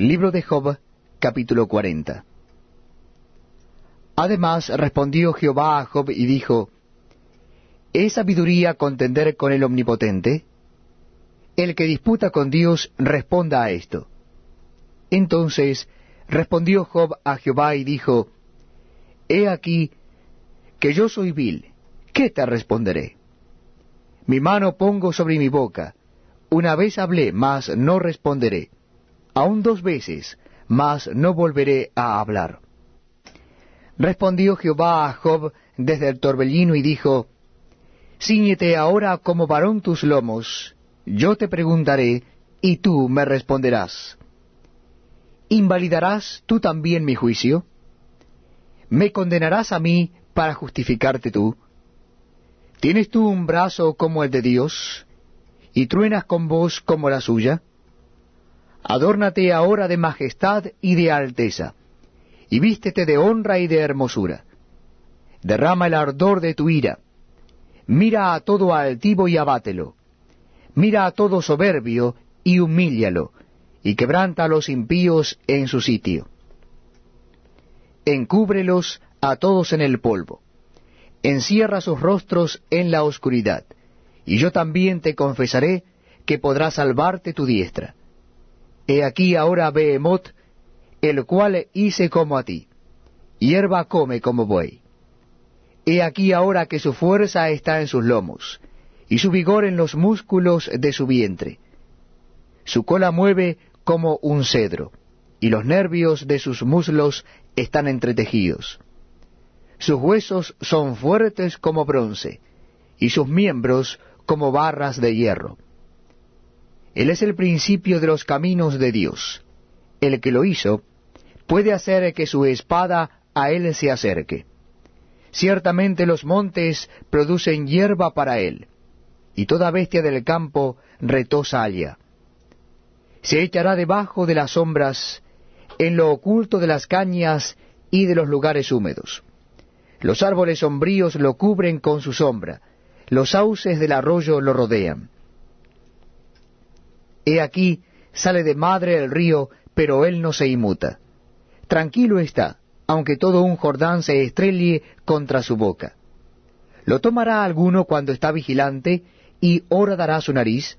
Libro de Job, capítulo 40. Además respondió Jehová a Job y dijo, ¿Es sabiduría contender con el Omnipotente? El que disputa con Dios responda a esto. Entonces respondió Job a Jehová y dijo, He aquí que yo soy vil, ¿qué te responderé? Mi mano pongo sobre mi boca, una vez hablé, mas no responderé, aun dos veces, mas no volveré a hablar. Respondió Jehová a Job desde el torbellino y dijo, Cíñete ahora como varón tus lomos, yo te preguntaré, y tú me responderás. ¿Invalidarás tú también mi juicio? ¿Me condenarás a mí para justificarte tú? ¿Tienes tú un brazo como el de Dios, y truenas con voz como la suya? Adórnate ahora de majestad y de alteza, y vístete de honra y de hermosura. Derrama el ardor de tu ira, Mira a todo altivo y abátelo. Mira a todo soberbio y humíllalo, y quebranta a los impíos en su sitio. Encúbrelos a todos en el polvo. Encierra sus rostros en la oscuridad, y yo también te confesaré que podrá salvarte tu diestra. He aquí ahora Behemoth, el cual hice como a ti. Hierba come como buey. He aquí ahora que su fuerza está en sus lomos, y su vigor en los músculos de su vientre. Su cola mueve como un cedro, y los nervios de sus muslos están entretejidos. Sus huesos son fuertes como bronce, y sus miembros como barras de hierro. Él es el principio de los caminos de Dios. El que lo hizo puede hacer que su espada a él se acerque. Ciertamente los montes producen hierba para él, y toda bestia del campo retosa allá. Se echará debajo de las sombras, en lo oculto de las cañas y de los lugares húmedos. Los árboles sombríos lo cubren con su sombra, los sauces del arroyo lo rodean. He aquí, sale de madre el río, pero él no se inmuta. Tranquilo está, aunque todo un Jordán se estrelle contra su boca. ¿Lo tomará alguno cuando está vigilante y hora dará su nariz?